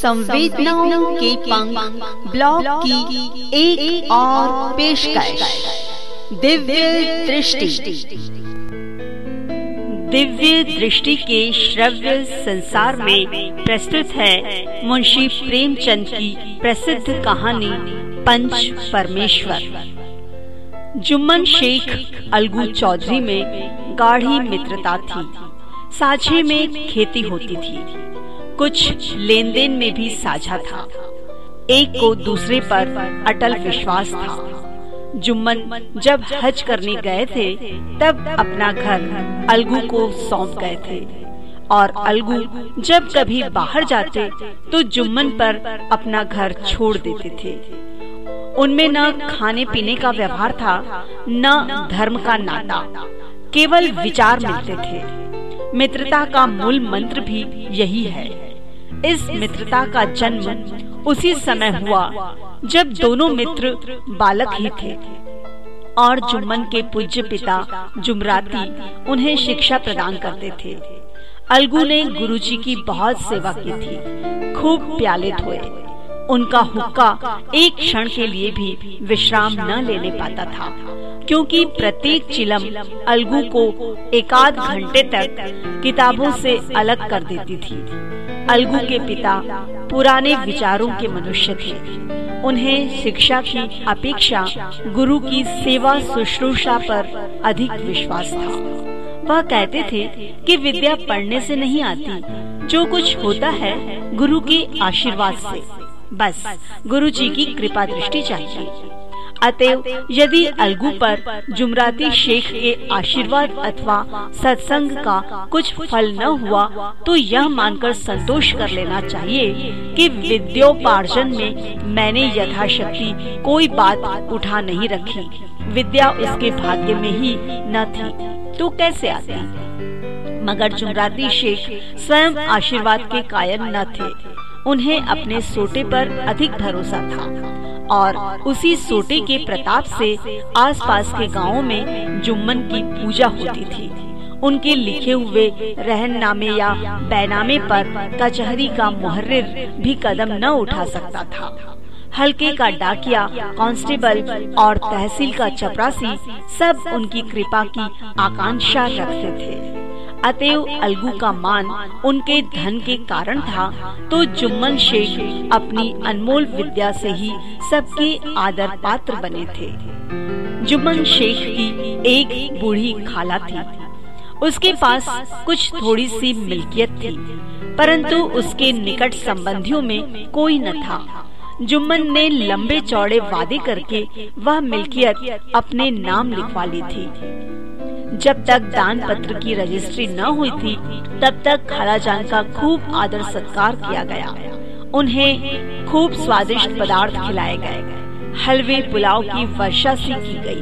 संवेदनाओं के पंख ब्लॉग की एक एक और पेशकश। दिव्य दृष्टि। दिव्य दृष्टि के श्रव्य संसार में प्रस्तुत है मुंशी प्रेमचंद की प्रसिद्ध कहानी पंच परमेश्वर। जुम्मन शेख अलगू चौधरी में गाढ़ी मित्रता थी। साझे में खेती होती थी। कुछ लेन देन में भी साझा था। एक को दूसरे पर अटल विश्वास था। जुम्मन जब हज करने गए थे, तब अपना घर अलगू को सौंप गए थे। और अलगू जब कभी बाहर जाते तो जुम्मन पर अपना घर छोड़ देते थे। उनमें न खाने पीने का व्यवहार था, न धर्म का नाता, केवल विचार मिलते थे। मित्रता का मूल मंत्र भी यही है। इस मित्रता का जन्म उसी समय हुआ, जब दोनों मित्र बालक ही थे। और जुम्मन के पूज्य पिता जुमराती उन्हें शिक्षा प्रदान करते थे। अलगू ने गुरुजी की बहुत सेवा की थी, खूब प्याले धोए। उनका हुक्का एक क्षण के लिए भी विश्राम न लेने पाता था। क्योंकि प्रत्येक चिलम अलगू को एकाध घंटे तक किताबों से अलग कर देती थी। अलगू के पिता पुराने विचारों के मनुष्य थे। उन्हें शिक्षा की अपेक्षा गुरु की सेवा शुश्रूषा पर अधिक विश्वास था। वह कहते थे कि विद्या पढ़ने से नहीं आती। जो कुछ होता है गुरु के आशीर्वाद से। बस गुरु जी की कृपा दृष्टि चाहिए। अतएव यदि अलगू पर जुमराती शेख के आशीर्वाद अथवा सत्संग का कुछ फल न हुआ तो यह मानकर संतोष कर लेना चाहिए कि विद्योपार्जन में मैंने यथाशक्ति कोई बात उठा नहीं रखी। विद्या उसके भाग्य में ही न थी। तो कैसे आती? मगर जुमराती शेख स्वयं आशीर्वाद के कायम न थे। उन्हें अपने सोटे पर अधिक भरोसा था। और उसी सोटे के प्रताप से आसपास के गाँवों में जुम्मन की पूजा होती थी। उनके लिखे हुए रहननामे या बैनामे पर कचहरी का मुहर्रिर भी कदम न उठा सकता था। हल्के का डाकिया, कांस्टेबल और तहसील का चपरासी सब उनकी कृपा की आकांक्षा रखते थे। अतएव अलगू का मान उनके धन के कारण था तो जुम्मन शेख अपनी अनमोल विद्या से ही सबके आदर पात्र बने थे। जुम्मन शेख की एक बूढ़ी खाला थी। उसके पास कुछ थोड़ी सी मिल्कियत थी, परंतु उसके निकट संबंधियों में कोई न था। जुम्मन ने लंबे चौड़े वादे करके वह मिल्कियत अपने नाम लिखवा ली थी। जब तक दान पत्र की रजिस्ट्री न हुई थी, तब तक खाला जान का खूब आदर सत्कार किया गया। उन्हें खूब स्वादिष्ट पदार्थ खिलाए गए। हलवे पुलाव की वर्षा सी की गई,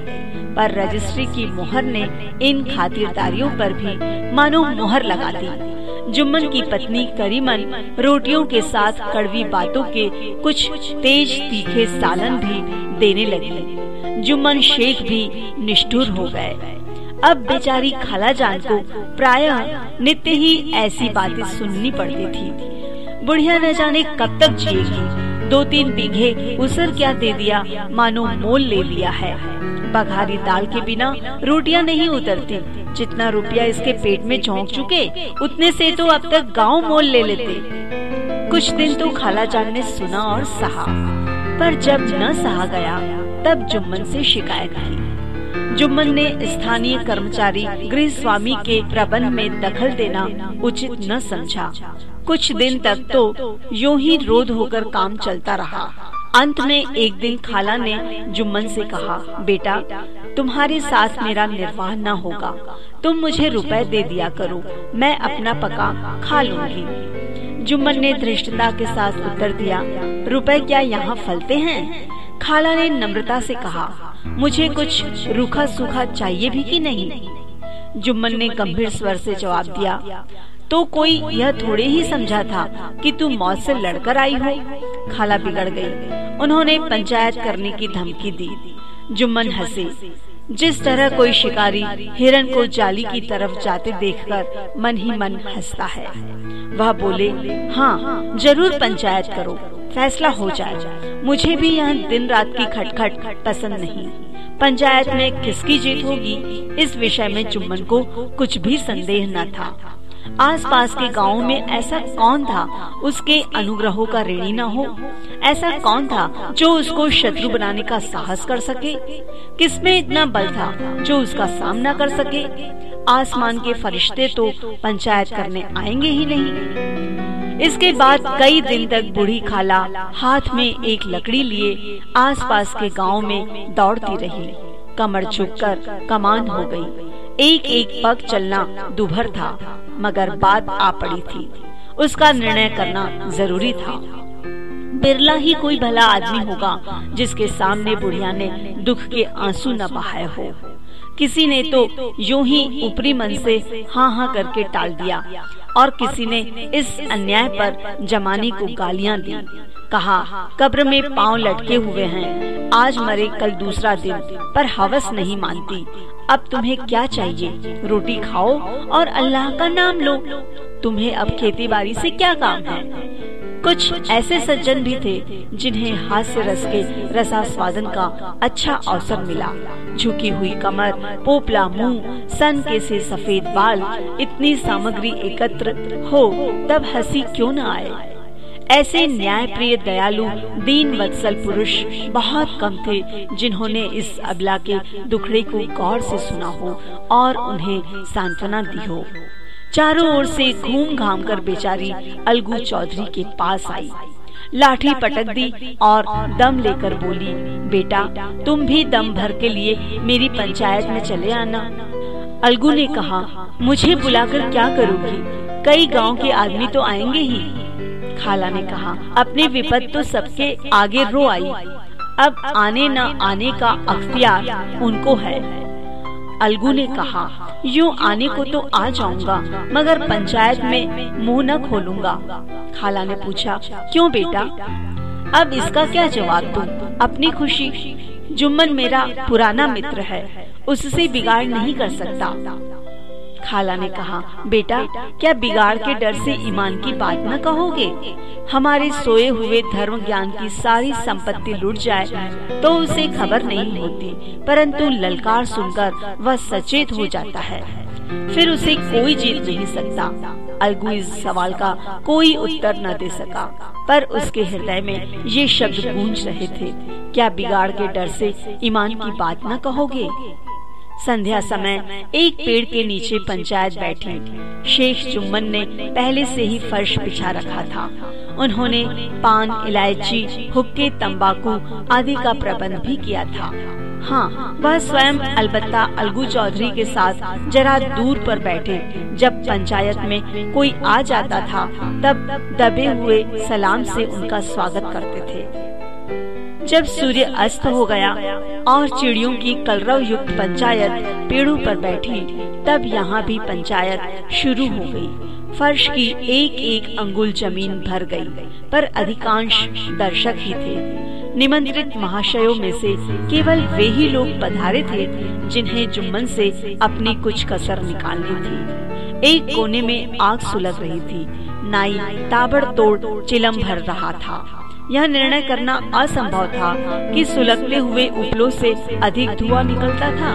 पर रजिस्ट्री की मोहर ने इन खातिरदारियों पर भी मानो मोहर लगा दी। जुम्मन की पत्नी करीमन रोटियों के साथ कड़वी बातों के कुछ तेज तीखे सालन भी देने लगी। जुम्मन शेख भी निष्ठुर हो गए। अब बेचारी खाला जान को प्रायः नित्य ही ऐसी बातें सुननी पड़ती थी। बुढ़िया न जाने कब तक जिएगी। दो तीन बीघे उसर क्या दे दिया, मानो मोल ले लिया है। बघारी दाल के बिना रोटियाँ नहीं उतरती। जितना रुपया इसके पेट में झोंक चुके, उतने से तो अब तक गाँव मोल ले लेते। कुछ दिन तो खाला जान ने सुना और सहा। पर जब न सहा गया, तब जुम्मन से शिकायत आई जुम्मन ने स्थानीय कर्मचारी गृह स्वामी के प्रबंध में दखल देना उचित न समझा। कुछ दिन तक तो यूँ ही रोध होकर काम चलता रहा। अंत में एक दिन खाला ने जुम्मन से कहा, बेटा, तुम्हारे साथ मेरा निर्वाह न होगा। तुम मुझे रुपए दे दिया करो, मैं अपना पका खा लूँगी। जुम्मन ने धृष्टता के साथ उत्तर दिया, रुपए क्या यहाँ फलते हैं? खाला ने नम्रता से कहा मुझे कुछ रूखा सूखा चाहिए भी कि नहीं? जुम्मन ने गंभीर स्वर से जवाब दिया तो कोई यह थोड़े ही समझा था कि तू मौत से लड़कर आई हो। खाला बिगड़ गई। उन्होंने पंचायत करने की धमकी दी। जुम्मन हंसे। जिस तरह कोई शिकारी हिरण को जाली की तरफ़ जाते देखकर मन ही मन हंसता है। वह बोले हाँ ज़रूर पंचायत करो, फैसला हो जाए। मुझे भी यह दिन रात की खटखट पसंद नहीं। पंचायत में किसकी जीत होगी? इस विषय में चुम्बन को कुछ भी संदेह न था। आसपास के गाँवों में ऐसा कौन था उसके अनुग्रहों का ऋणी न हो? ऐसा कौन था जो उसको शत्रु बनाने का साहस कर सके? किसमें इतना बल था जो उसका सामना कर सके? आसमान के फरिश्ते तो पंचायत करने आएँगे ही नहीं। इसके बाद कई दिन तक बूढ़ी खाला हाथ में एक लकड़ी लिए आसपास के गाँव में दौड़ती रही। कमर झुककर कमान हो गई। एक एक पग चलना दुभर था, मगर बात आ पड़ी थी। उसका निर्णय करना ज़रूरी था। बिरला ही कोई भला आदमी होगा, जिसके सामने बुढ़िया ने दुख के आँसू न बहाये हो। किसी ने तो यूँ ही ऊपरी मन से हाँ हाँ करके टाल दिया और किसी ने इस अन्याय पर जमाने को गालियाँ दी। कहा, कब्र में पाँव लटके हुए हैं। आज मरे, कल दूसरा दिन, पर हवस नहीं मानती। अब तुम्हें क्या चाहिए? रोटी खाओ और अल्लाह का नाम लो। तुम्हें अब खेती बाड़ी क्या काम है? कुछ ऐसे सज्जन भी थे जिन्हें हास्य रस के रसा स्वादन का अच्छा अवसर मिला। झुकी हुई कमर, पोपला मुँह, सन के से सफ़ेद बाल, इतनी सामग्री एकत्र हो, तब हँसी क्यों न आए? ऐसे न्याय प्रिय दयालु दीन वत्सल पुरुष बहुत कम थे जिन्होंने इस अबला के दुखड़े को गौर से सुना हो और उन्हें सांत्वना दी हो। चारों ओर से घूम घाम कर बेचारी अलगू चौधरी के पास आई। लाठी पटक दी और दम लेकर बोली, बेटा, तुम भी दम भर के लिए मेरी पंचायत में चले आना। अलगू ने कहा, मुझे बुलाकर क्या करूँगी? कई गाँव के आदमी तो आएँगे ही। खाला ने कहा, अपनी विपद तो सबके आगे रो आई। अब आने न आने का अख्तियार उनको है। अलगू ने कहा, यूँ आने को तो आ जाऊँगा, मगर पंचायत में मुँह न खोलूँगा। खाला ने पूछा, क्यों बेटा? अब इसका क्या जवाब दू? अपनी खुशी। जुम्मन मेरा पुराना मित्र है, उससे बिगाड़ नहीं कर सकता। खाला ने कहा, बेटा, क्या बिगाड़ के डर से ईमान की बात न कहोगे? हमारे सोए हुए धर्म ज्ञान की सारी संपत्ति लुट जाए तो उसे खबर नहीं होती, परंतु ललकार सुनकर वह सचेत हो जाता है। फिर उसे कोई जीत नहीं सकता। अलगू इस सवाल का कोई उत्तर न दे सका, पर उसके हृदय में ये शब्द गूंज रहे थे, क्या बिगाड़ के डर से ईमान की बात न कहोगे? संध्या समय एक पेड़ के नीचे पंचायत बैठी। शेख चुम्बन ने पहले से ही फर्श बिछा रखा था। उन्होंने पान, इलायची, हुक्के, तंबाकू आदि का प्रबंध भी किया था। हाँ वह स्वयं अलबत्ता अलगू चौधरी के साथ जरा दूर पर बैठे। जब पंचायत में कोई आ जाता था, तब दबे हुए सलाम से उनका स्वागत करते थे। जब सूर्य अस्त हो गया और चिड़ियों की कलरव युक्त पंचायत पेड़ों पर बैठी। तब यहाँ भी पंचायत शुरू हो गई। फर्श की एक एक अंगुल ज़मीन भर गई, पर अधिकांश दर्शक ही थे। निमंत्रित महाशयों में से केवल वे ही लोग पधारे थे जिन्हें जुम्मन से अपनी कुछ कसर निकालनी थी। एक कोने में आग सुलग रही थी। नाई ताबड़तोड़ चिलम भर रहा था। यह निर्णय करना असंभव था कि सुलगते हुए उपलों से अधिक धुआँ निकलता था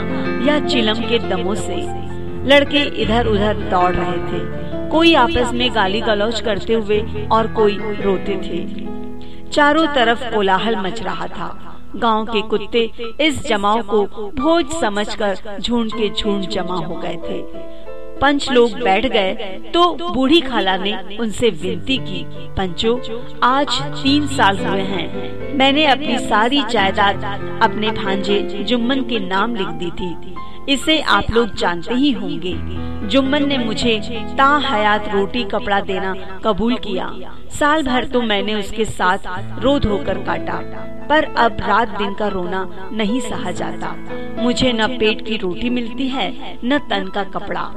या चिलम के दमों से। लड़के इधर उधर दौड़ रहे थे। कोई आपस में गाली गलौज करते हुए और कोई रोते थे। चारों तरफ़ कोलाहल मच रहा था। गाँव के कुत्ते इस जमाव को भोज समझकर झुंड के झुंड जमा हो गए थे। पंच लोग बैठ गए तो बूढ़ी खाला ने उनसे विनती की, पंचो, आज तीन साल हुए हैं। मैंने अपनी सारी जायदाद अपने भांजे जुम्मन के नाम लिख दी थी। इसे आप लोग जानते ही होंगे। जुम्मन ने मुझे ता हयात रोटी कपड़ा देना कबूल किया। साल भर तो मैंने उसके साथ रो धोकर काटा, पर अब रात दिन का रोना नहीं सहा जाता। मुझे न पेट की रोटी मिलती है, न तन का कपड़ा।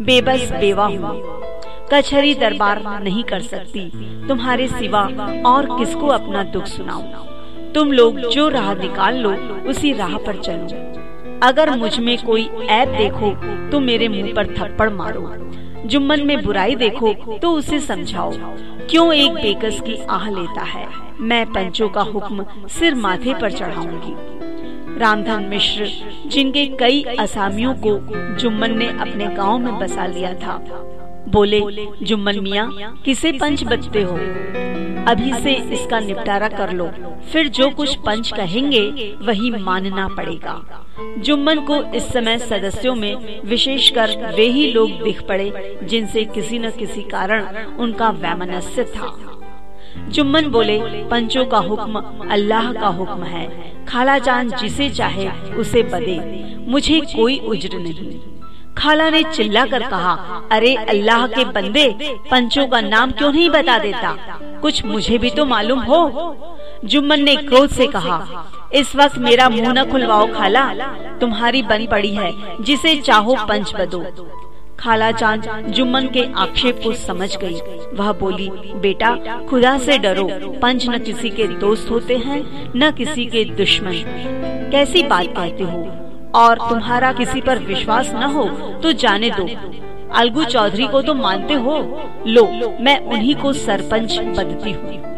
बेबस बेवा हूँ। कचहरी दरबार नहीं कर सकती। तुम्हारे सिवा और किसको अपना दुख सुनाऊं? तुम लोग जो राह निकाल लो, उसी राह पर चलो। अगर मुझमें कोई ऐप देखो तो मेरे मुँह पर थप्पड़ मारो। जुम्मन में बुराई देखो तो उसे समझाओ। क्यों एक बेकस की आह लेता है? मैं पंचों का हुक्म सिर माथे पर चढ़ाऊँगी। रामधन मिश्र, जिनके कई असामियों को जुम्मन ने अपने गाँव में बसा लिया था। बोले, जुम्मन मिया, किसे पंच बचते हो? अभी से इसका निपटारा कर लो। फिर जो कुछ पंच कहेंगे, वही मानना पड़ेगा। जुम्मन को इस समय सदस्यों में विशेषकर वे ही लोग दिख पड़े, जिनसे किसी न किसी कारण उनका वैमनस्य था। जुम्मन बोले, पंचों का हुक्म अल्लाह का हुक्म है। खाला जान जिसे चाहे उसे बदे। मुझे कोई उज्र नहीं। खाला ने चिल्ला कर कहा, अरे अल्लाह के बंदे पंचों का नाम क्यों नहीं बता देता? कुछ मुझे भी तो मालूम हो। जुम्मन ने क्रोध से कहा, इस वक्त मेरा मुँह न खुलवाओ खाला। तुम्हारी बन पड़ी है, जिसे चाहो पंच बदो। खाला चाँद जुम्मन के आक्षेप को समझ गई। वह बोली, बेटा, खुदा से डरो। पंच न किसी के दोस्त होते हैं, न किसी के दुश्मन। कैसी बात कहते हो? और तुम्हारा किसी पर विश्वास न हो तो जाने दो। अलगू चौधरी को तो मानते हो? लो, मैं उन्हीं को सरपंच बदती हूँ।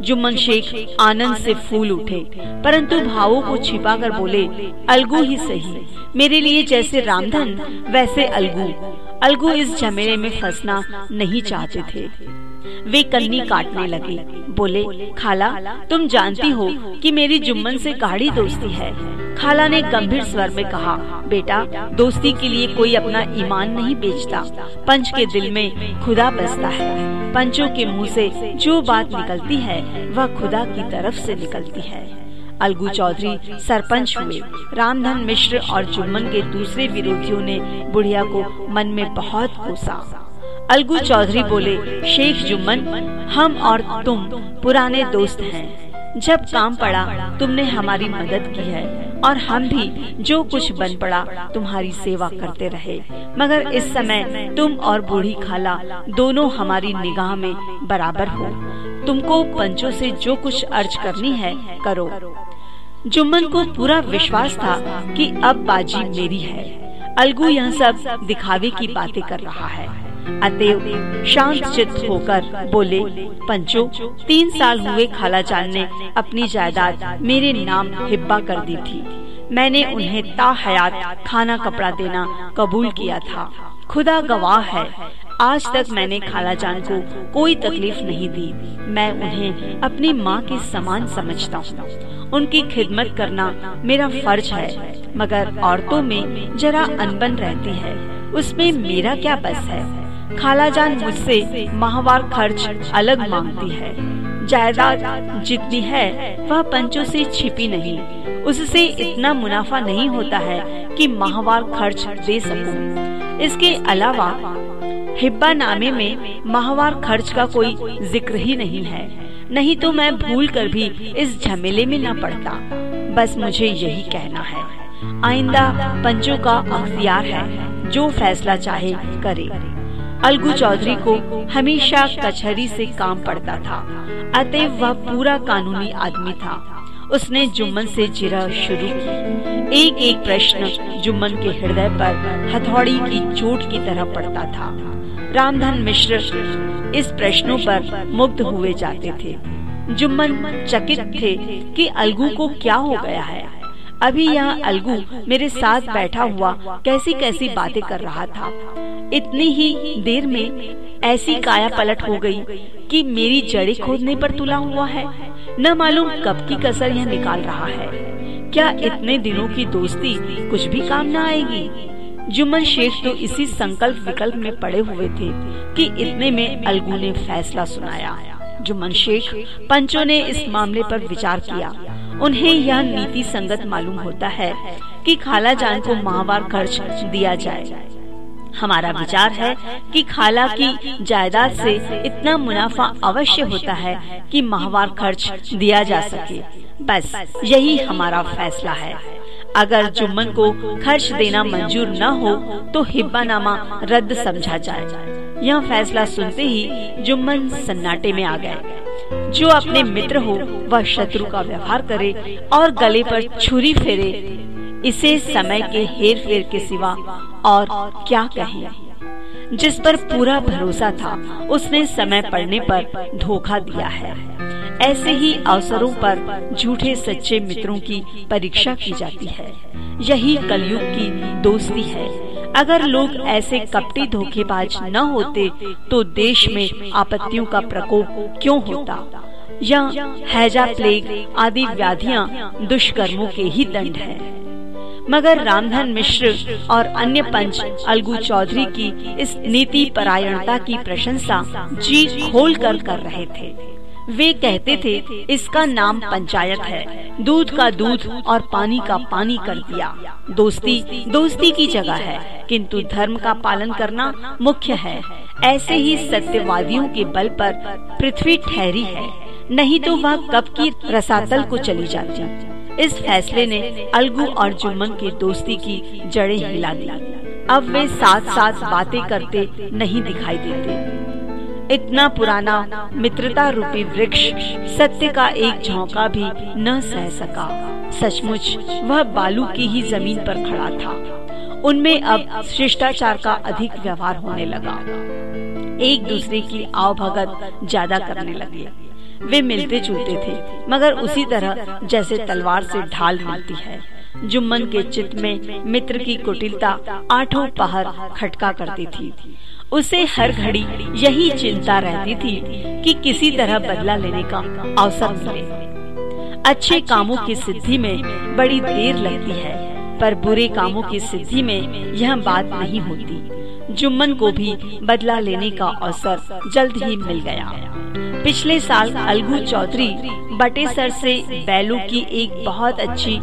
जुम्मन शेख आनंद से फूल उठे, परंतु भावों को छिपा कर बोले, अलगू ही सही। मेरे लिए जैसे रामधन, वैसे अलगू। अलगू इस झमेले में फंसना नहीं चाहते थे। वे कन्नी काटने लगे। बोले, खाला, तुम जानती हो कि मेरी जुम्मन से गाढ़ी दोस्ती है। खाला ने गंभीर स्वर में कहा, बेटा, दोस्ती के लिए कोई अपना ईमान नहीं बेचता। पंच के दिल में खुदा बसता है। पंचों के मुँह से जो बात निकलती है, वह खुदा की तरफ़ से निकलती है। अलगू चौधरी, सरपंच हुए। रामधन मिश्र और जुम्मन के दूसरे विरोधियों ने बुढ़िया को मन में बहुत कोसा। अलगू चौधरी बोले, शेख जुम्मन हम और तुम पुराने दोस्त हैं। जब काम पड़ा, तुमने हमारी मदद की है, और हम भी जो कुछ बन पड़ा, तुम्हारी सेवा करते रहे। मगर इस समय तुम और बूढ़ी खाला दोनों हमारी निगाह में बराबर हो। तुमको पंचों से जो कुछ अर्ज़ करनी है, करो। जुम्मन को पूरा विश्वास था कि अब बाजी मेरी है। अलगू यह सब दिखावे की बातें कर रहा है। अतएव शांत चित्त होकर बोले, पंचो, तीन साल हुए खाला जान ने अपनी जायदाद मेरे नाम हिब्बा कर दी थी। मैंने उन्हें ता हयात खाना कपड़ा देना कबूल किया था। खुदा गवाह है, आज तक मैंने खाला जान को कोई तकलीफ़ नहीं दी। मैं उन्हें अपनी माँ के समान समझता हूँ। उनकी खिदमत करना मेरा फ़र्ज़ है, मगर औरतों में जरा अनबन रहती है। उसमें मेरा क्या बस है? खाला जान मुझसे माहवार खर्च अलग मांगती है। जायदाद जितनी है, वह पंचों से छिपी नहीं। उससे इतना मुनाफा नहीं होता है कि माहवार खर्च दे सकूँ। इसके अलावा, हिब्बा नामे में माहवार खर्च का कोई ज़िक्र ही नहीं है। नहीं तो मैं भूल कर भी इस झमेले में न पड़ता। बस मुझे यही कहना है। आइंदा पंचों का अख्तियार है, जो फैसला चाहे करे। अलगू चौधरी को हमेशा कचहरी से काम पड़ता था। अतएव वह पूरा कानूनी आदमी था। उसने जुम्मन से जिरा शुरू की। एक एक प्रश्न जुम्मन के हृदय पर हथौड़ी की चोट की तरह पड़ता था। रामधन मिश्र इस प्रश्नों पर मुग्ध हुए जाते थे। जुम्मन चकित थे कि अलगू को क्या हो गया है। अभी यहाँ अलगू मेरे साथ बैठा हुआ कैसी कैसी बातें कर रहा था। इतनी ही देर में ऐसी काया पलट हो गई कि मेरी जड़ें खोदने पर तुला हुआ है। न मालूम कब की कसर यह निकाल रहा है। क्या इतने दिनों की दोस्ती कुछ भी काम न आएगी? जुम्मन शेख तो इसी संकल्प विकल्प में पड़े हुए थे कि इतने में अलगू ने फैसला सुनाया। जुम्मन शेख पंचों ने इस मामले पर विचार किया उन्हें यह नीति संगत मालूम होता है कि खाला जान को माहवार खर्च दिया जाए। हमारा विचार है कि खाला की जायदाद से इतना मुनाफा अवश्य होता है कि माहवार खर्च दिया जा सके। बस यही हमारा फैसला है। अगर जुम्मन को खर्च देना मंजूर न हो तो हिब्बा नामा रद्द समझा जाए। यह फैसला सुनते ही जुम्मन सन्नाटे में आ गए। जो अपने मित्र हो, वह शत्रु का व्यवहार करे और गले पर छुरी फेरे। इसे समय के हेर फेर के सिवा और क्या कहें? जिस पर पूरा भरोसा था, उसने समय पड़ने पर धोखा दिया है। ऐसे ही अवसरों पर झूठे सच्चे मित्रों की परीक्षा की जाती है। यही कलयुग की दोस्ती है। अगर लोग ऐसे कपटी धोखेबाज न होते तो देश में आपत्तियों का प्रकोप क्यों होता? या हैजा प्लेग आदि व्याधियाँ दुष्कर्मों के ही दंड है। मगर रामधन मिश्र और अन्य पंच अलगू चौधरी की इस नीति परायणता की प्रशंसा जी खोल कर कर रहे थे। वे कहते थे, इसका नाम पंचायत है। दूध का दूध और पानी का पानी कर दिया। दोस्ती दोस्ती की जगह है, किंतु धर्म का पालन करना मुख्य है। ऐसे ही सत्यवादियों के बल पर पृथ्वी ठहरी है। नहीं तो वह कब की रसातल को चली जाती। इस फैसले ने अलगू और जुम्मन की दोस्ती की जड़ें हिला दी। अब वे साथ साथ बातें करते नहीं दिखाई देते। इतना पुराना मित्रता रूपी वृक्ष सत्य का एक झोंका भी न सह सका। सचमुच, वह बालू की ही ज़मीन पर खड़ा था। उनमें अब शिष्टाचार का अधिक व्यवहार होने लगा। एक दूसरे की आवभगत ज़्यादा करने लगे। वे मिलते जुलते थे, मगर उसी तरह जैसे तलवार से ढाल मिलती है जुम्मन के चित्त में मित्र की कुटिलता आठों पहर खटका करती थी। उसे हर घड़ी यही चिंता रहती थी कि किसी तरह बदला लेने का अवसर मिले। अच्छे कामों की सिद्धि में बड़ी देर लगती है, पर बुरे कामों की सिद्धि में यह बात नहीं होती। जुम्मन को भी बदला लेने का अवसर जल्द ही मिल गया। पिछले साल अलगू चौधरी बटेसर से बैलू की एक बहुत अच्छी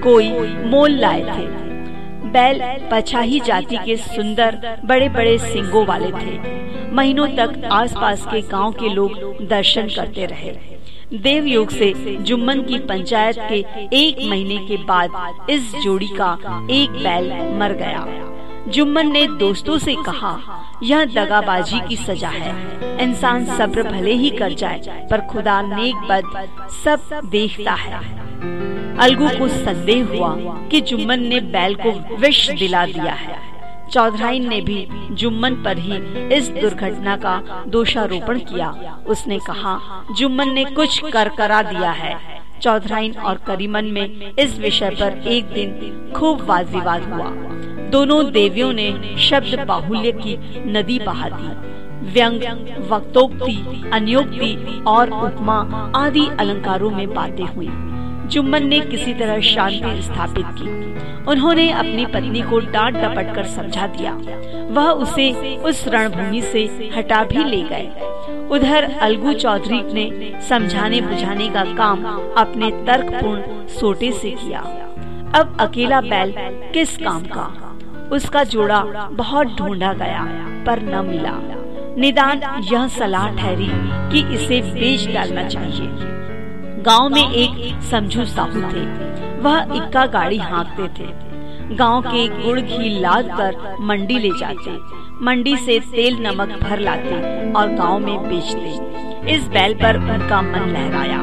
गोई मोल लाए थे। बैल पछाही जाति के सुंदर बड़े बड़े सिंगों वाले थे। महीनों तक आसपास के गाँव के लोग दर्शन करते रहे। देव योग से जुम्मन की पंचायत के एक महीने के बाद इस जोड़ी का एक बैल मर गया। जुम्मन ने दोस्तों से कहा, यह दगाबाजी की सजा है। इंसान सब्र भले ही कर जाए, पर खुदा नेक बद सब देखता है। अलगू को संदेह हुआ कि जुम्मन ने बैल को विष दिला दिया है। चौधराइन ने भी जुम्मन पर ही इस दुर्घटना का दोषारोपण किया। उसने कहा, जुम्मन ने कुछ कर करा दिया है। चौधराइन और करीमन में इस विषय पर एक दिन खूब वाद विवाद हुआ। दोनों देवियों ने शब्द बाहुल्य की नदी बहा दी। व्यंग, वक्तोक्ति, अन्योक्ति और उपमा आदि अलंकारों में बातें हुई। जुम्मन ने किसी तरह शांति स्थापित की। उन्होंने अपनी पत्नी को डांट डपट कर समझा दिया। वह उसे उस रणभूमि से हटा भी ले गए। उधर अलगू चौधरी ने समझाने बुझाने का काम अपने तर्कपूर्ण सोटे से किया। अब अकेला बैल किस काम का? उसका जोड़ा बहुत ढूंढा गया, पर न मिला। निदान यह सलाह ठहरी कि इसे बेच डालना चाहिए। गाँव में एक समझू साहू थे। वह इक्का गाड़ी हाँकते थे। गाँव के गुड़ घी लाद कर मंडी ले जाते। मंडी से तेल नमक भर लाते और गाँव में बेचते। इस बैल पर उनका मन लहराया।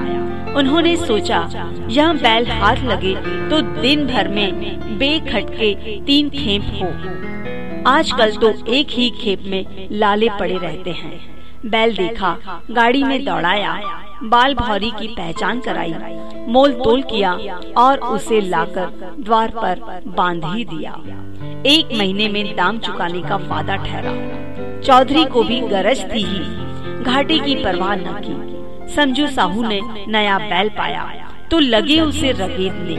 उन्होंने सोचा, यह बैल हाथ लगे तो दिन भर में बेखटके तीन खेप हो। आजकल तो एक ही खेप में लाले पड़े रहते हैं। बैल देखा, गाड़ी में दौड़ाया। बाल भौरी की पहचान कराई। मोल तोल किया और उसे लाकर द्वार पर बाँध ही दिया। एक महीने में दाम चुकाने का वादा ठहरा। चौधरी को भी गरज थी ही। घाटे की परवाह न की। समझू साहू ने नया बैल पाया तो लगे उसे रगेदने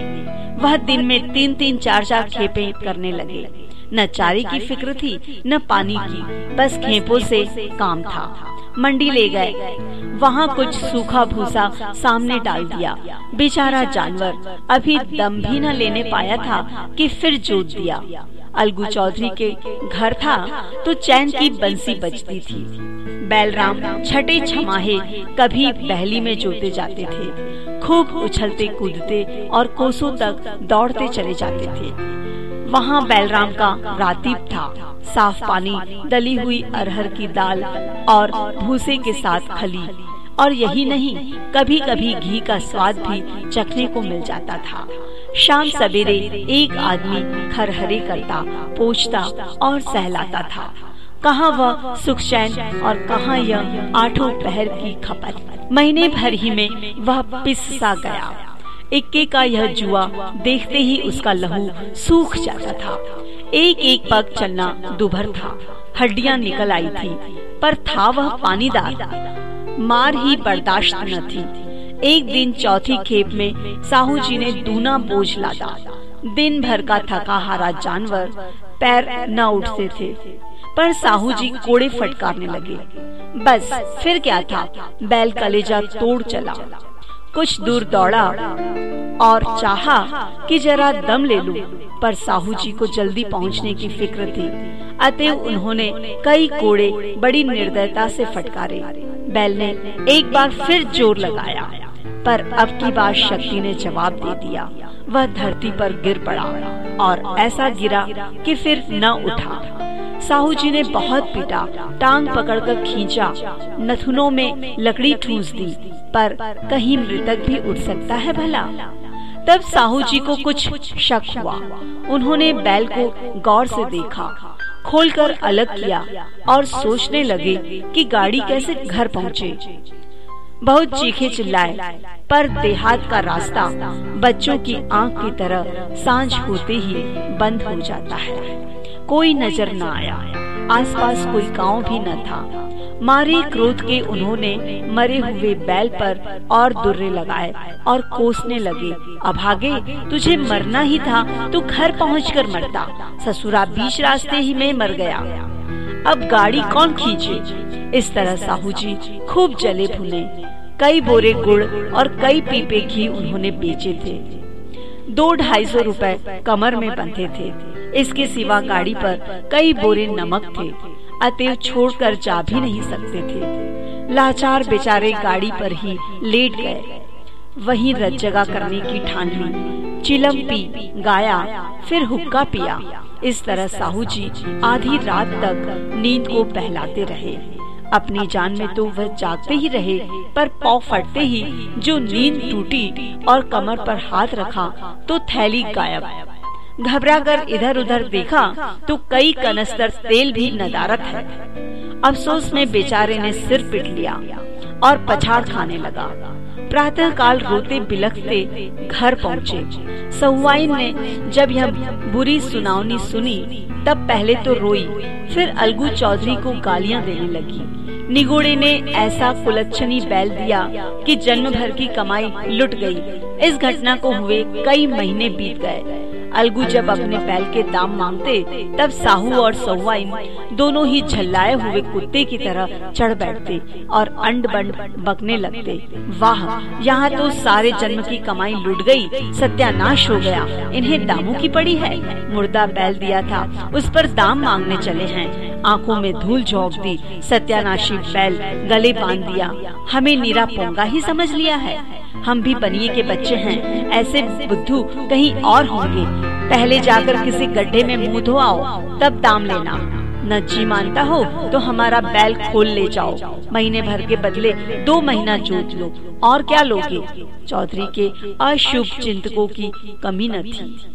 वह दिन में तीन तीन चार चार खेपे करने लगे। न चारे की फ़िक्र थी, न पानी की। बस खेपों से काम था। मंडी ले गए। वहाँ कुछ सूखा भूसा सामने डाल दिया। बेचारा जानवर अभी दम भी न लेने पाया था कि फिर जोत दिया। अलगू चौधरी के घर था तो चैन की बंसी बजती थी। बैलराम छठे छमाहे कभी बहली में जोते जाते थे। खूब उछलते कूदते और कोसों तक दौड़ते चले जाते थे। वहाँ बैलराम का रातीब था। साफ़ पानी दली हुई अरहर की दाल और भूसे के साथ खली। और यही नहीं कभी कभी घी का स्वाद भी चखने को मिल जाता था। शाम सवेरे एक आदमी खरहरे करता, पोछता और सहलाता था। कहाँ वह सुख चैन और कहाँ यह आठों पहर की खपत। महीने भर ही में वह पिस सा गया। इक्के का यह जुआ देखते ही उसका लहू सूख जाता था। एक एक पग चलना दुभर था। हड्डियाँ निकल आई थी, पर था वह पानीदार। मार ही बर्दाश्त न थी। एक दिन चौथी खेप में साहू जी ने दूना बोझ लादा। दिन भर का थका हारा जानवर पैर न उठते थे, पर साहू जी कोड़े फटकारने लगे। बस, फिर क्या था? बैल कलेजा तोड़ चला। कुछ दूर दौड़ा और चाहा कि जरा दम ले लूँ, पर साहू जी को जल्दी पहुँचने की फ़िक्र थी। अतएव उन्होंने कई कोड़े बड़ी निर्दयता से फटकारे। बैल ने एक बार फिर ज़ोर लगाया पर अब की बार शक्ति ने जवाब दे दिया। वह धरती पर गिर पड़ा और ऐसा गिरा कि फिर न उठा। साहू जी ने बहुत पीटा, टांग पकड़कर खींचा, नथुनों में लकड़ी ठूस दी, पर कहीं मृतक भी उठ सकता है भला। तब साहू जी को कुछ शक हुआ। उन्होंने बैल को गौर से देखा, खोलकर अलग किया और सोचने लगे कि गाड़ी कैसे घर पहुँचे। बहुत चीखे चिल्लाए, पर देहात का रास्ता बच्चों की आँख की तरह साँझ होते ही बंद हो जाता है। कोई नज़र न आया। आसपास कोई गाँव भी न था। मारे क्रोध के उन्होंने मरे हुए बैल पर और दुर्रे लगाए और कोसने लगे। अभागे तुझे मरना ही था तो घर पहुंचकर मरता। ससुरा बीच रास्ते ही में मर गया। अब गाड़ी कौन खींचे? इस तरह साहू जी खूब जले भुने। कई बोरे गुड़ और कई पीपे घी उन्होंने बेचे थे। दो ढाई सौ रूपए कमर में बंधे थे। इसके सिवा गाड़ी पर कई बोरे नमक थे अतएव छोड़कर जा भी नहीं सकते थे। लाचार बेचारे गाड़ी पर ही लेट गए। वहीं रज जगा करने की ठान चिलम पी, गाया, फिर हुक्का पिया। इस तरह साहू जी आधी रात तक नींद को बहलाते रहे। अपनी जान में तो वह जागते ही रहे, पर पाव फटते ही जो नींद टूटी और कमर पर हाथ रखा तो थैली गायब। घबरा कर इधर उधर देखा तो कई कनस्तर तेल भी नदारत है। अफसोस में बेचारे ने सिर पिट लिया और पछाड़ खाने लगा। प्रातः काल रोते बिलखते घर पहुँचे। सहुआइन ने जब यह बुरी सुनावनी सुनी, तब पहले तो रोई, फिर अलगू चौधरी को गालियाँ देने लगी। निगोड़े ने ऐसा कुलच्छनी बैल दिया कि जन्म भर की कमाई लुट गई। इस घटना को हुए कई महीने बीत गए। अलगू जब अपने बैल के दाम मांगते, तब साहू और सहुआइन दोनों ही झल्लाए हुए कुत्ते की तरह चढ़ बैठते और अंड बंड बकने लगते। वाह, यहाँ तो सारे जन्म की कमाई लुट गई, सत्यानाश हो गया। इन्हें दामों की पड़ी है। मुर्दा बैल दिया था, उस पर दाम मांगने चले हैं। आँखों में धूल झोंक दी, सत्यानाशी बैल गले बाँध दिया। हमें नीरा पोंगा ही समझ लिया है। हम भी बनिए के बच्चे हैं। ऐसे बुद्धू कहीं और होंगे। पहले जाकर किसी गड्ढे में मुँह धो आओ तब दाम लेना। न जी मानता हो तो हमारा बैल खोल ले जाओ। महीने भर के बदले दो महीना जोत लो। और क्या लोगे? चौधरी के अशुभ चिंतकों की कमी न थी।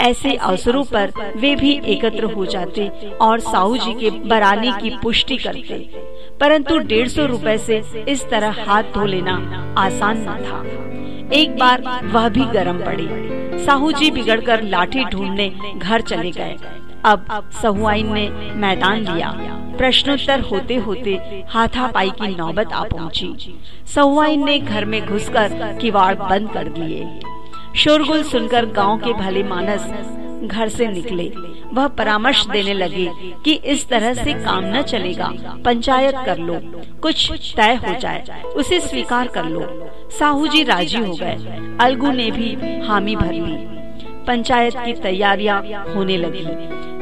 ऐसे अवसरों पर वे भी एकत्र हो जाते और साहू जी के बराने की पुष्टि करते। परंतु डेढ़ सौ रूपए से इस तरह हाथ धो लेना आसान न था। एक बार वह भी गर्म पड़ी। साहू जी बिगड़कर लाठी ढूँढने घर चले गए। अब सहुआइन ने मैदान लिया। प्रश्नोत्तर होते होते हाथापाई की नौबत आ पहुँची। सहुआइन ने घर में घुसकर किवाड़ बंद कर दिए। शोरगुल सुनकर गाँव के भले मानस घर से निकले। वह परामर्श देने लगे कि इस तरह से काम न चलेगा, पंचायत कर लो, कुछ तय हो जाए, उसे स्वीकार कर लो। साहू जी राज़ी हो गए, अलगू ने भी हामी भर ली। पंचायत की तैयारियाँ होने लगी।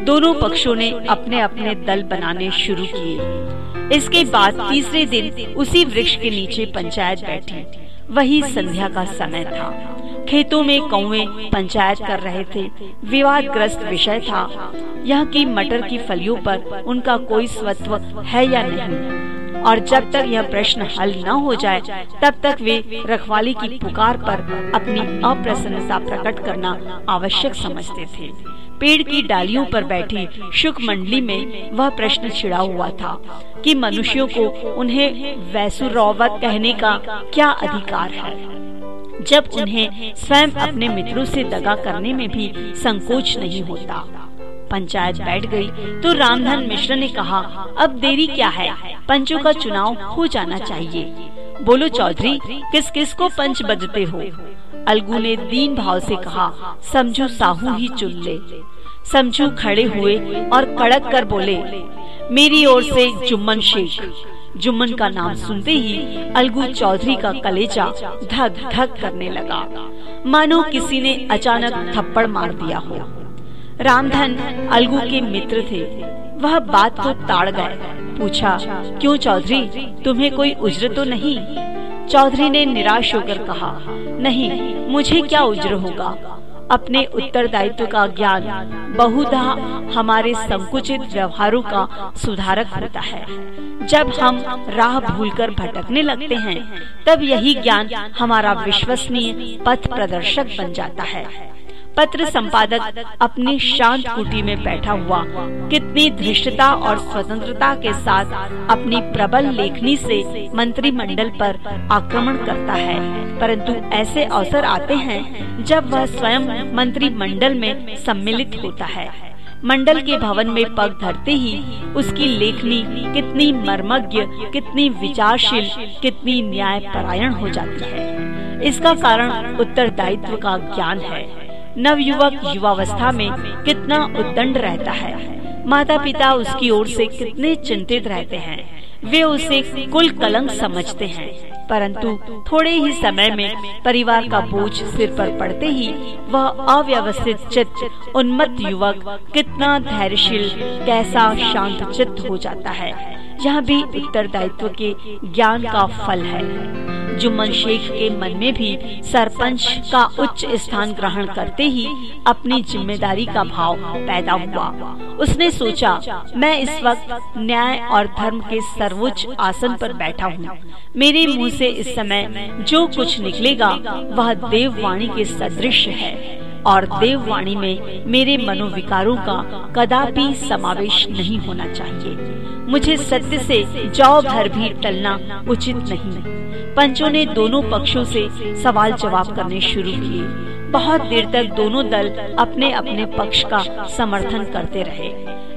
दोनों पक्षों ने अपने अपने दल बनाने शुरू किए। इसके बाद तीसरे दिन उसी वृक्ष के नीचे पंचायत बैठी। वही संध्या का समय था। खेतों में कौवे पंचायत कर रहे थे। विवाद ग्रस्त विषय था। यह कि मटर की फलियों पर उनका कोई स्वत्व है या नहीं? और जब तक यह प्रश्न हल न हो जाए, तब तक वे रखवाली की पुकार पर अपनी अप्रसन्नता प्रकट करना आवश्यक समझते थे। पेड़ की डालियों पर बैठी शुक मंडली में वह प्रश्न छिड़ा हुआ था कि मनुष्यों को उन्हें वैसुरौवत कहने का क्या अधिकार है? जब उन्हें स्वयं अपने मित्रों से दगा करने में भी संकोच नहीं होता। पंचायत बैठ गई तो रामधन मिश्र ने कहा, अब देरी क्या है? पंचों का चुनाव हो जाना चाहिए। बोलो चौधरी किस किस को पंच बजते हो? अलगू ने दीन भाव से कहा, समझू साहू ही चुन ले। समझू खड़े हुए और कड़क कर बोले, मेरी ओर से जुम्मन शेख। जुम्मन का नाम सुनते ही अलगू चौधरी का कलेजा धक धक करने लगा। मानो किसी ने अचानक थप्पड़ मार दिया हो। रामधन अलगू के मित्र थे। वह बात को ताड़ गए। पूछा, क्यों चौधरी, तुम्हें कोई उज्र तो नहीं? चौधरी ने निराश होकर कहा, नहीं, मुझे क्या उज्र होगा? अपने उत्तरदायित्व का ज्ञान बहुधा हमारे संकुचित व्यवहारों का सुधारक होता है। जब हम राह भूलकर भटकने लगते हैं, तब यही ज्ञान हमारा विश्वसनीय पथ प्रदर्शक बन जाता है। पत्र संपादक अपनी शांत कुटी में बैठा हुआ, कितनी धृष्टता और स्वतंत्रता के साथ अपनी प्रबल लेखनी से मंत्रिमंडल पर आक्रमण करता है। परंतु ऐसे अवसर आते हैं जब वह स्वयं मंत्रिमंडल में सम्मिलित होता है। मंडल के भवन में पग धरते ही उसकी लेखनी कितनी मर्मज्ञ, कितनी विचारशील, कितनी न्याय परायण हो जाती है। इसका कारण उत्तरदायित्व का ज्ञान है। नवयुवक युवावस्था में कितना उद्दंड रहता है। माता पिता उसकी ओर से कितने चिंतित रहते हैं। वे उसे कुल कलंक समझते हैं, परंतु थोड़े ही समय में परिवार का बोझ सिर पर पड़ते ही वह अव्यवस्थित चित्त, उन्मत्त युवक कितना धैर्यशील, कैसा शांत चित्त हो जाता है। यह भी उत्तरदायित्व के ज्ञान का फल है। जुम्मन शेख के मन में भी सरपंच का उच्च स्थान ग्रहण करते ही अपनी ज़िम्मेदारी का भाव पैदा हुआ। उसने सोचा, मैं इस वक्त न्याय और धर्म के सर्वोच्च आसन पर बैठा हूँ। मेरे मुँह से इस समय जो कुछ निकलेगा, वह देववाणी के सदृश है। और देववाणी में मेरे मनोविकारों का कदापि समावेश नहीं होना चाहिए। मुझे सत्य से जौ भर भी टलना उचित नहीं। पंचों ने दोनों पक्षों से सवाल जवाब करने शुरू किए। बहुत देर तक दोनों दल अपने अपने पक्ष का समर्थन करते रहे।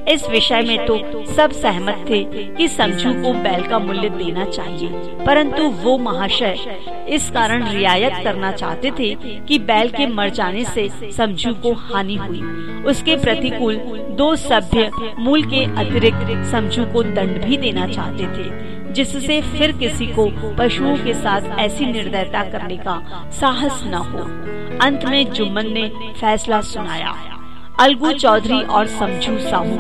इस विषय में तो सब सहमत थे कि समझू को बैल का मूल्य देना चाहिए। परंतु वो महाशय इस कारण रियायत करना चाहते थे कि बैल के मर जाने से समझू को हानि हुई। उसके प्रतिकूल दो सभ्य मूल के अतिरिक्त समझू को दंड भी देना चाहते थे, जिससे फिर किसी को पशुओं के साथ ऐसी निर्दयता करने का साहस न हो। अंत में जुम्मन ने फैसला सुनाया। अलगू चौधरी और समझू साहू।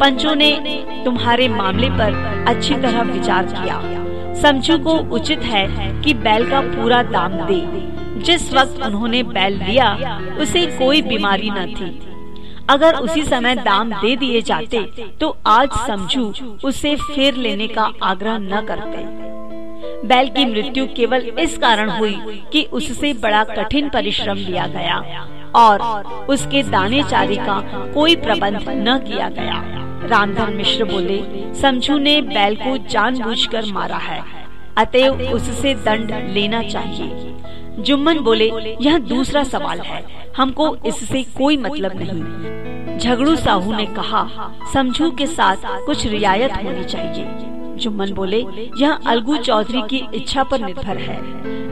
पंचों ने तुम्हारे मामले पर अच्छी तरह विचार किया। समझू को उचित है कि बैल का पूरा दाम दे। जिस वक्त उन्होंने बैल लिया, उसे कोई बीमारी न थी। अगर उसी समय दाम दे दिए जाते तो आज समझू उसे फेर लेने का आग्रह न करते। बैल की मृत्यु केवल इस कारण हुई कि उससे बड़ा कठिन परिश्रम लिया गया। और उसके दाने चारे का कोई प्रबंध न किया गया। रामधन मिश्र बोले, समझू ने बैल को जानबूझकर मारा है अतएव उससे दंड लेना चाहिए। जुम्मन बोले, यह दूसरा सवाल है, हमको इससे कोई मतलब नहीं। झगड़ू साहू ने कहा, समझू के साथ कुछ रियायत होनी चाहिए। जुम्मन बोले, यह अलगू चौधरी की इच्छा पर निर्भर है।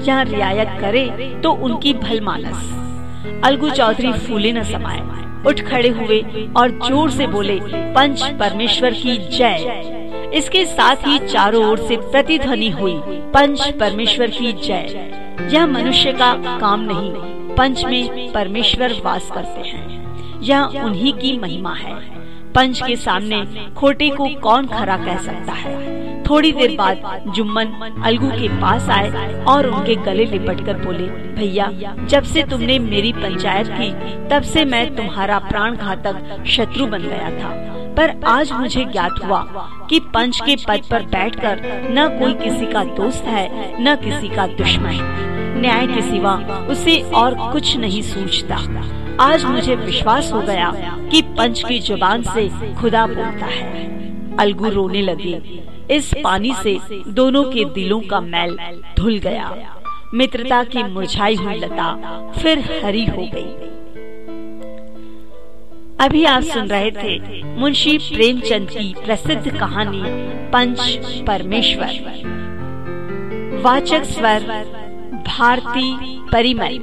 यह रियायत करे तो उनकी भल मानस अलगू चौधरी फूले न समाये। उठ खड़े हुए और ज़ोर से बोले, पंच परमेश्वर की जय। इसके साथ ही चारों ओर से प्रतिध्वनि हुई, पंच परमेश्वर की जय। यह मनुष्य का काम नहीं, पंच में परमेश्वर वास करते हैं। यह उन्हीं की महिमा है। पंच के सामने खोटे को कौन खरा कह सकता है? थोड़ी देर बाद जुम्मन अलगू के पास आए और उनके गले लिपट कर बोले, भैया, जब से तुमने मेरी पंचायत की, तब से मैं तुम्हारा प्राण घातक शत्रु बन गया था। पर आज मुझे ज्ञात हुआ कि पंच के पद पर बैठकर न कोई किसी का दोस्त है, न किसी का दुश्मन। न्याय के सिवा उसे और कुछ नहीं सूझता। आज मुझे विश्वास हो गया कि पंच की ज़ुबान से खुदा बोलता है। अलगू रोने लगी। इस पानी से दोनों के दिलों का मैल धुल गया। मित्रता की मुरझाई हुई लता फिर हरी हो गई। अभी आप सुन रहे थे मुंशी प्रेमचंद की प्रसिद्ध कहानी, पंच परमेश्वर। वाचक स्वर, भारती परिमल।